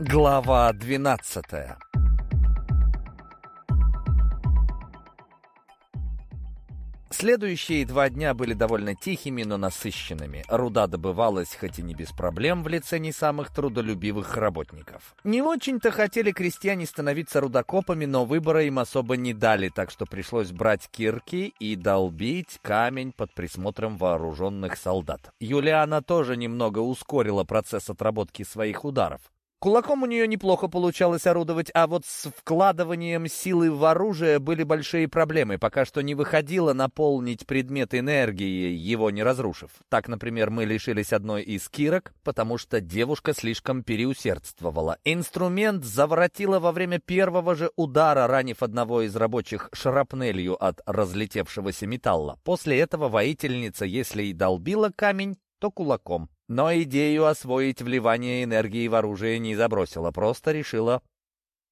Глава 12 Следующие два дня были довольно тихими, но насыщенными. Руда добывалась, хоть и не без проблем, в лице не самых трудолюбивых работников. Не очень-то хотели крестьяне становиться рудокопами, но выбора им особо не дали, так что пришлось брать кирки и долбить камень под присмотром вооруженных солдат. Юлиана тоже немного ускорила процесс отработки своих ударов. Кулаком у нее неплохо получалось орудовать, а вот с вкладыванием силы в оружие были большие проблемы. Пока что не выходило наполнить предмет энергией, его не разрушив. Так, например, мы лишились одной из кирок, потому что девушка слишком переусердствовала. Инструмент заворотила во время первого же удара, ранив одного из рабочих шрапнелью от разлетевшегося металла. После этого воительница, если и долбила камень, то кулаком. Но идею освоить вливание энергии в оружие не забросила, просто решила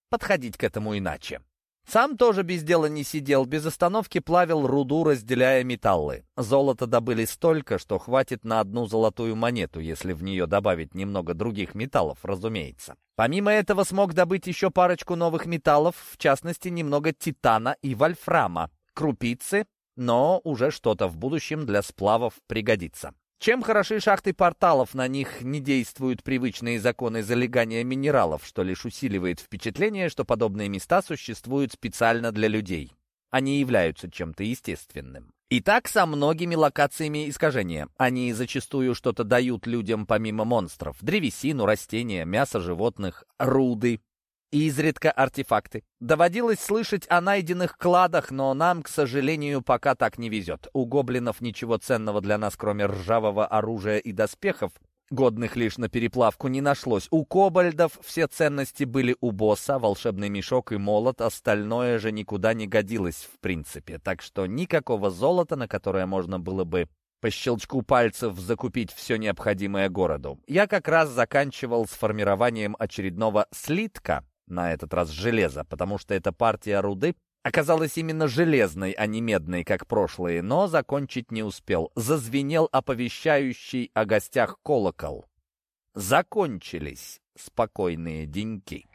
подходить к этому иначе. Сам тоже без дела не сидел, без остановки плавил руду, разделяя металлы. Золото добыли столько, что хватит на одну золотую монету, если в нее добавить немного других металлов, разумеется. Помимо этого смог добыть еще парочку новых металлов, в частности, немного титана и вольфрама. Крупицы, но уже что-то в будущем для сплавов пригодится. Чем хороши шахты порталов, на них не действуют привычные законы залегания минералов, что лишь усиливает впечатление, что подобные места существуют специально для людей. Они являются чем-то естественным. И так со многими локациями искажения. Они зачастую что-то дают людям помимо монстров. Древесину, растения, мясо животных, руды, и изредка артефакты. Доводилось слышать о найденных кладах, но нам, к сожалению, пока так не везет. У гоблинов ничего ценного для нас, кроме ржавого оружия и доспехов, годных лишь на переплавку, не нашлось. У кобальдов все ценности были у босса, волшебный мешок и молот, остальное же никуда не годилось в принципе. Так что никакого золота, на которое можно было бы по щелчку пальцев закупить все необходимое городу. Я как раз заканчивал с формированием очередного слитка, на этот раз железо, потому что эта партия руды оказалась именно железной, а не медной, как прошлые, но закончить не успел. Зазвенел оповещающий о гостях колокол. Закончились спокойные деньки.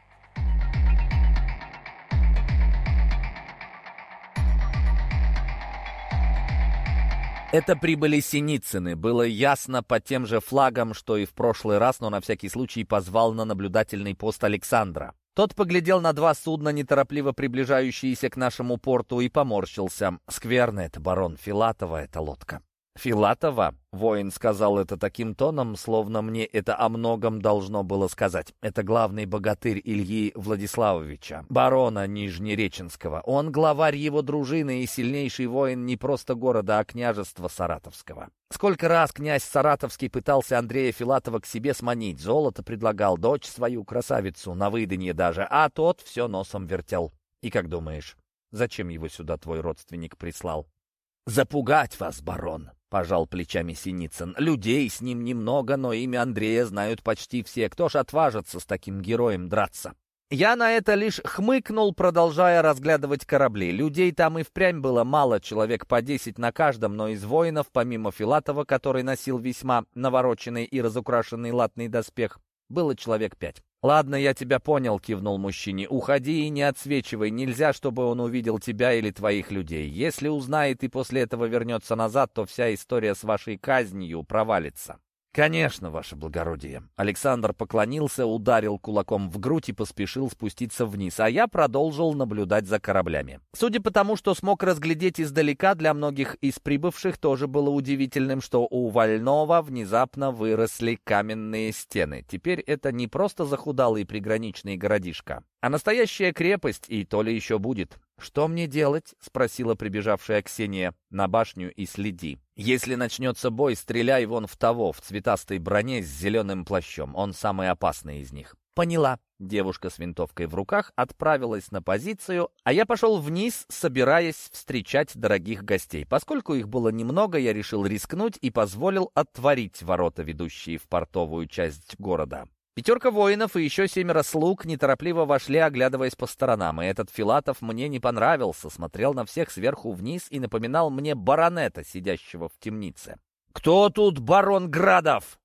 Это прибыли Синицыны. Было ясно по тем же флагам, что и в прошлый раз, но на всякий случай позвал на наблюдательный пост Александра. Тот поглядел на два судна, неторопливо приближающиеся к нашему порту, и поморщился. «Скверно это, барон, Филатова эта лодка». «Филатова?» — воин сказал это таким тоном, словно мне это о многом должно было сказать. Это главный богатырь Ильи Владиславовича, барона Нижнереченского. Он главарь его дружины и сильнейший воин не просто города, а княжества Саратовского. Сколько раз князь Саратовский пытался Андрея Филатова к себе сманить, золото предлагал, дочь свою, красавицу, на выданье даже, а тот все носом вертел. И как думаешь, зачем его сюда твой родственник прислал? «Запугать вас, барон!» — пожал плечами Синицын. «Людей с ним немного, но имя Андрея знают почти все. Кто ж отважится с таким героем драться?» Я на это лишь хмыкнул, продолжая разглядывать корабли. Людей там и впрямь было мало, человек по десять на каждом, но из воинов, помимо Филатова, который носил весьма навороченный и разукрашенный латный доспех, было человек пять. «Ладно, я тебя понял», — кивнул мужчине. «Уходи и не отсвечивай. Нельзя, чтобы он увидел тебя или твоих людей. Если узнает и после этого вернется назад, то вся история с вашей казнью провалится». «Конечно, ваше благородие». Александр поклонился, ударил кулаком в грудь и поспешил спуститься вниз, а я продолжил наблюдать за кораблями. Судя по тому, что смог разглядеть издалека, для многих из прибывших тоже было удивительным, что у Вольного внезапно выросли каменные стены. Теперь это не просто захудалый приграничный городишко, а настоящая крепость, и то ли еще будет. «Что мне делать?» — спросила прибежавшая Ксения. «На башню и следи. Если начнется бой, стреляй вон в того, в цветастой броне с зеленым плащом. Он самый опасный из них». «Поняла». Девушка с винтовкой в руках отправилась на позицию, а я пошел вниз, собираясь встречать дорогих гостей. Поскольку их было немного, я решил рискнуть и позволил отворить ворота, ведущие в портовую часть города. Пятерка воинов и еще семеро слуг неторопливо вошли, оглядываясь по сторонам, и этот Филатов мне не понравился, смотрел на всех сверху вниз и напоминал мне баронета, сидящего в темнице. «Кто тут барон Градов?»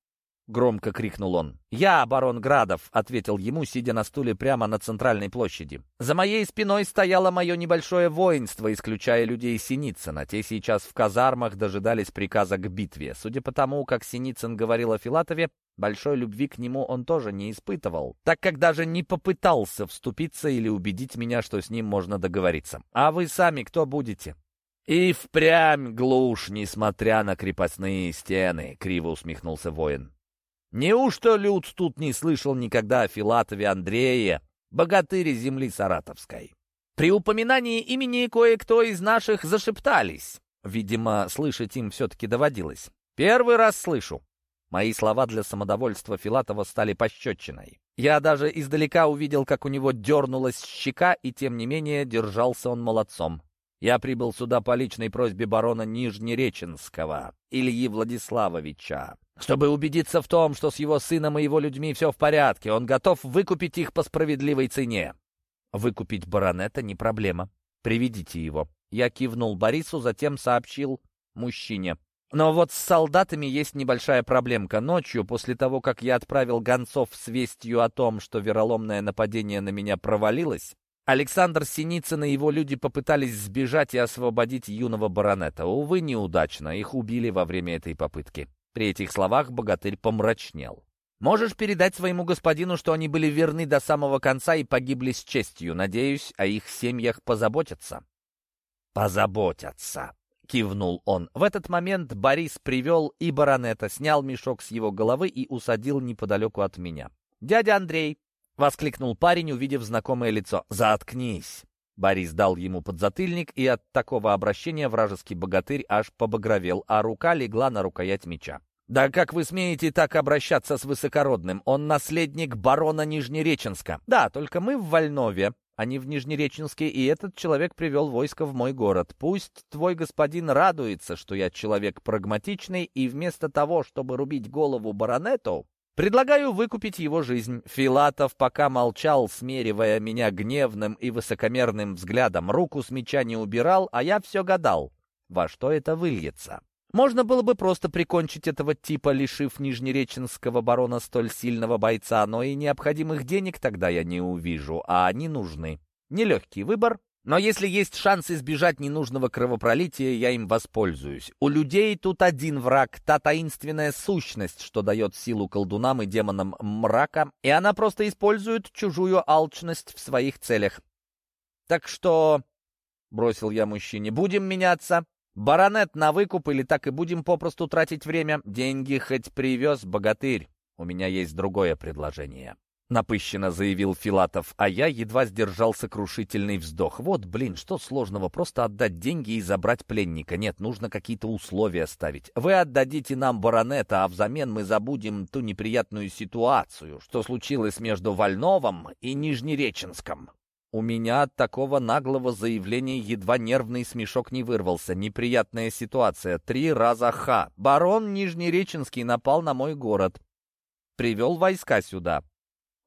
Громко крикнул он. «Я, барон Градов», — ответил ему, сидя на стуле прямо на центральной площади. За моей спиной стояло мое небольшое воинство, исключая людей Синицына. Те сейчас в казармах дожидались приказа к битве. Судя по тому, как Синицын говорил о Филатове, большой любви к нему он тоже не испытывал, так как даже не попытался вступиться или убедить меня, что с ним можно договориться. «А вы сами кто будете?» «И впрямь глушь, несмотря на крепостные стены», — криво усмехнулся воин. «Неужто люд тут не слышал никогда о Филатове Андрее, богатыре земли Саратовской?» При упоминании имени кое-кто из наших зашептались. Видимо, слышать им все-таки доводилось. «Первый раз слышу». Мои слова для самодовольства Филатова стали пощечиной. Я даже издалека увидел, как у него дернулась щека, и тем не менее держался он молодцом. Я прибыл сюда по личной просьбе барона Нижнереченского, Ильи Владиславовича, чтобы убедиться в том, что с его сыном и его людьми все в порядке. Он готов выкупить их по справедливой цене. Выкупить баронета не проблема. Приведите его. Я кивнул Борису, затем сообщил мужчине. Но вот с солдатами есть небольшая проблемка. Ночью, после того, как я отправил гонцов с вестью о том, что вероломное нападение на меня провалилось, Александр Синицын и его люди попытались сбежать и освободить юного баронета. Увы, неудачно, их убили во время этой попытки. При этих словах богатырь помрачнел. «Можешь передать своему господину, что они были верны до самого конца и погибли с честью. Надеюсь, о их семьях позаботятся». «Позаботятся», — кивнул он. В этот момент Борис привел и баронета, снял мешок с его головы и усадил неподалеку от меня. «Дядя Андрей, — воскликнул парень, увидев знакомое лицо. «Заткнись!» Борис дал ему подзатыльник, и от такого обращения вражеский богатырь аж побагровел, а рука легла на рукоять меча. «Да как вы смеете так обращаться с высокородным? Он наследник барона Нижнереченска. Да, только мы в Вольнове, а не в Нижнереченске, и этот человек привел войско в мой город. Пусть твой господин радуется, что я человек прагматичный, и вместо того, чтобы рубить голову баронету, Предлагаю выкупить его жизнь. Филатов пока молчал, смеривая меня гневным и высокомерным взглядом. Руку с меча не убирал, а я все гадал, во что это выльется. Можно было бы просто прикончить этого типа, лишив нижнереченского барона столь сильного бойца, но и необходимых денег тогда я не увижу, а они нужны. Нелегкий выбор, но если есть шанс избежать ненужного кровопролития, я им воспользуюсь. У людей тут один враг, та таинственная сущность, что дает силу колдунам и демонам мрака, и она просто использует чужую алчность в своих целях. Так что, — бросил я мужчине, — будем меняться. Баронет на выкуп или так и будем попросту тратить время? Деньги хоть привез, богатырь. У меня есть другое предложение. — напыщенно заявил Филатов, а я едва сдержал сокрушительный вздох. «Вот, блин, что сложного, просто отдать деньги и забрать пленника. Нет, нужно какие-то условия ставить. Вы отдадите нам баронета, а взамен мы забудем ту неприятную ситуацию, что случилось между Вольновым и Нижнереченском». У меня от такого наглого заявления едва нервный смешок не вырвался. Неприятная ситуация. Три раза ха. Барон Нижнереченский напал на мой город. Привел войска сюда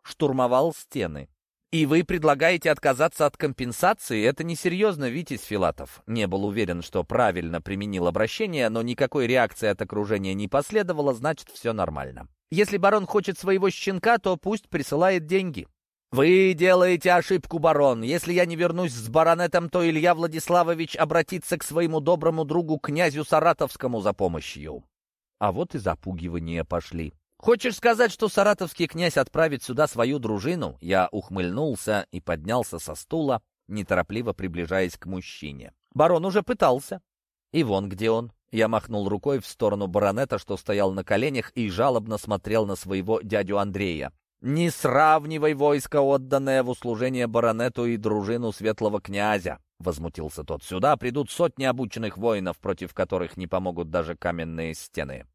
штурмовал стены. И вы предлагаете отказаться от компенсации? Это несерьезно, Витязь Филатов. Не был уверен, что правильно применил обращение, но никакой реакции от окружения не последовало, значит, все нормально. Если барон хочет своего щенка, то пусть присылает деньги. «Вы делаете ошибку, барон. Если я не вернусь с баронетом, то Илья Владиславович обратится к своему доброму другу князю Саратовскому за помощью». А вот и запугивания пошли. «Хочешь сказать, что саратовский князь отправит сюда свою дружину?» Я ухмыльнулся и поднялся со стула, неторопливо приближаясь к мужчине. «Барон уже пытался. И вон где он». Я махнул рукой в сторону баронета, что стоял на коленях и жалобно смотрел на своего дядю Андрея. «Не сравнивай войско, отданное в услужение баронету и дружину светлого князя!» — возмутился тот. «Сюда придут сотни обученных воинов, против которых не помогут даже каменные стены».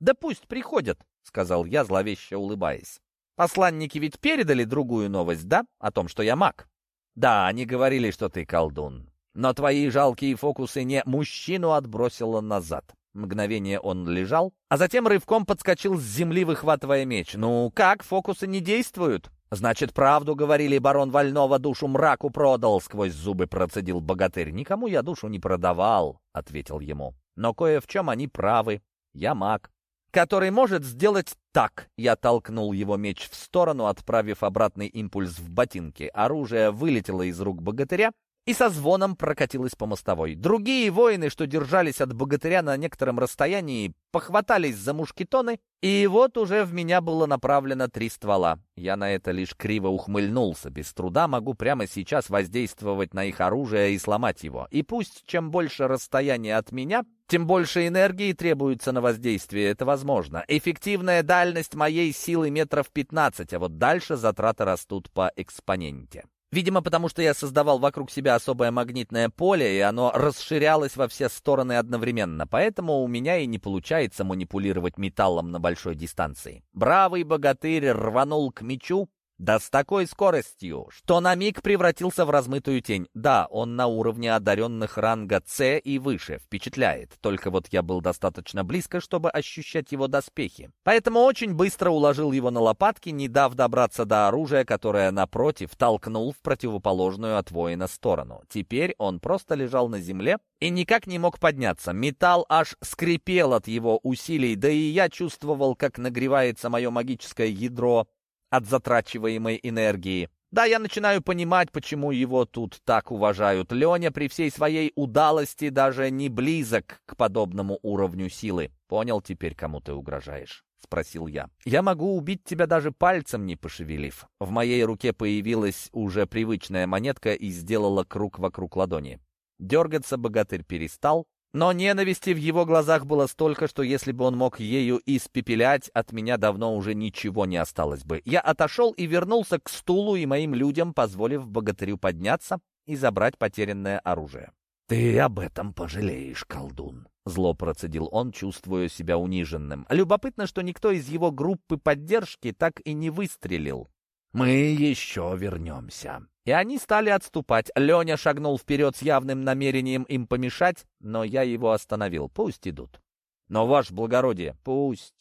«Да пусть приходят», — сказал я, зловеще улыбаясь. «Посланники ведь передали другую новость, да? О том, что я маг?» «Да, они говорили, что ты колдун. Но твои жалкие фокусы не мужчину отбросило назад». Мгновение он лежал, а затем рывком подскочил с земли, выхватывая меч. «Ну как, фокусы не действуют?» «Значит, правду говорили, барон Вольного душу мраку продал», — сквозь зубы процедил богатырь. «Никому я душу не продавал», — ответил ему. «Но кое в чем они правы. Я маг. Который может сделать так. Я толкнул его меч в сторону, отправив обратный импульс в ботинки. Оружие вылетело из рук богатыря и со звоном прокатилась по мостовой. Другие воины, что держались от богатыря на некотором расстоянии, похватались за мушкетоны, и вот уже в меня было направлено три ствола. Я на это лишь криво ухмыльнулся. Без труда могу прямо сейчас воздействовать на их оружие и сломать его. И пусть чем больше расстояние от меня, тем больше энергии требуется на воздействие, это возможно. Эффективная дальность моей силы метров 15, а вот дальше затраты растут по экспоненте. Видимо, потому что я создавал вокруг себя особое магнитное поле, и оно расширялось во все стороны одновременно. Поэтому у меня и не получается манипулировать металлом на большой дистанции. Бравый богатырь рванул к мечу, да с такой скоростью, что на миг превратился в размытую тень. Да, он на уровне одаренных ранга С и выше, впечатляет. Только вот я был достаточно близко, чтобы ощущать его доспехи. Поэтому очень быстро уложил его на лопатки, не дав добраться до оружия, которое, напротив, толкнул в противоположную от воина сторону. Теперь он просто лежал на земле и никак не мог подняться. Металл аж скрипел от его усилий, да и я чувствовал, как нагревается мое магическое ядро от затрачиваемой энергии. Да, я начинаю понимать, почему его тут так уважают. Леня при всей своей удалости даже не близок к подобному уровню силы. Понял теперь, кому ты угрожаешь? — спросил я. «Я могу убить тебя даже пальцем не пошевелив». В моей руке появилась уже привычная монетка и сделала круг вокруг ладони. Дергаться богатырь перестал, но ненависти в его глазах было столько, что если бы он мог ею испепелять, от меня давно уже ничего не осталось бы. Я отошел и вернулся к стулу и моим людям, позволив богатырю подняться и забрать потерянное оружие. «Ты об этом пожалеешь, колдун», — зло процедил он, чувствуя себя униженным. Любопытно, что никто из его группы поддержки так и не выстрелил. «Мы еще вернемся». И они стали отступать. Леня шагнул вперед с явным намерением им помешать, но я его остановил. Пусть идут. Но, ваше благородие, пусть.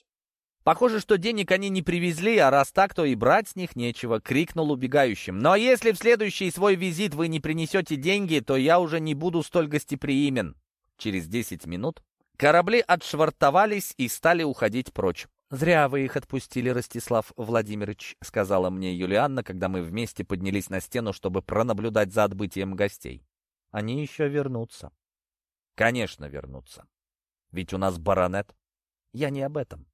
Похоже, что денег они не привезли, а раз так, то и брать с них нечего, крикнул убегающим. Но если в следующий свой визит вы не принесете деньги, то я уже не буду столь гостеприимен. Через десять минут корабли отшвартовались и стали уходить прочь. «Зря вы их отпустили, Ростислав Владимирович», — сказала мне Юлианна, когда мы вместе поднялись на стену, чтобы пронаблюдать за отбытием гостей. «Они еще вернутся». «Конечно, вернутся. Ведь у нас баронет». «Я не об этом».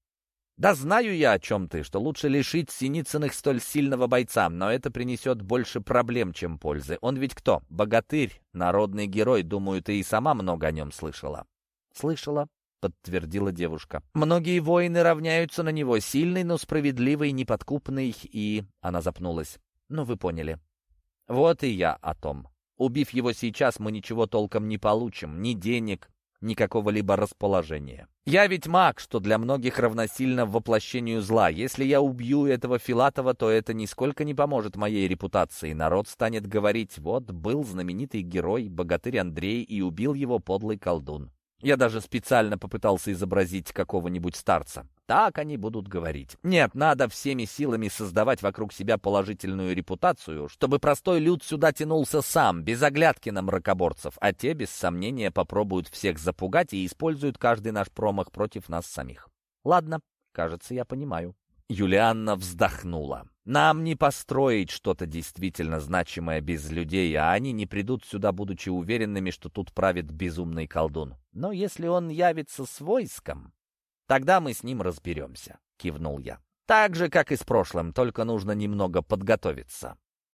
«Да знаю я, о чем ты, что лучше лишить Синицыных столь сильного бойца, но это принесет больше проблем, чем пользы. Он ведь кто? Богатырь, народный герой, думаю, ты и сама много о нем слышала». «Слышала», подтвердила девушка. «Многие воины равняются на него. Сильный, но справедливый, неподкупный и...» Она запнулась. «Ну, вы поняли». «Вот и я о том. Убив его сейчас, мы ничего толком не получим. Ни денег, ни какого-либо расположения. Я ведь маг, что для многих равносильно воплощению зла. Если я убью этого Филатова, то это нисколько не поможет моей репутации. Народ станет говорить, вот был знаменитый герой, богатырь Андрей, и убил его подлый колдун. Я даже специально попытался изобразить какого-нибудь старца. Так они будут говорить. Нет, надо всеми силами создавать вокруг себя положительную репутацию, чтобы простой люд сюда тянулся сам, без оглядки на мракоборцев, а те, без сомнения, попробуют всех запугать и используют каждый наш промах против нас самих. Ладно, кажется, я понимаю. Юлианна вздохнула. «Нам не построить что-то действительно значимое без людей, а они не придут сюда, будучи уверенными, что тут правит безумный колдун. Но если он явится с войском, тогда мы с ним разберемся», — кивнул я. «Так же, как и с прошлым, только нужно немного подготовиться».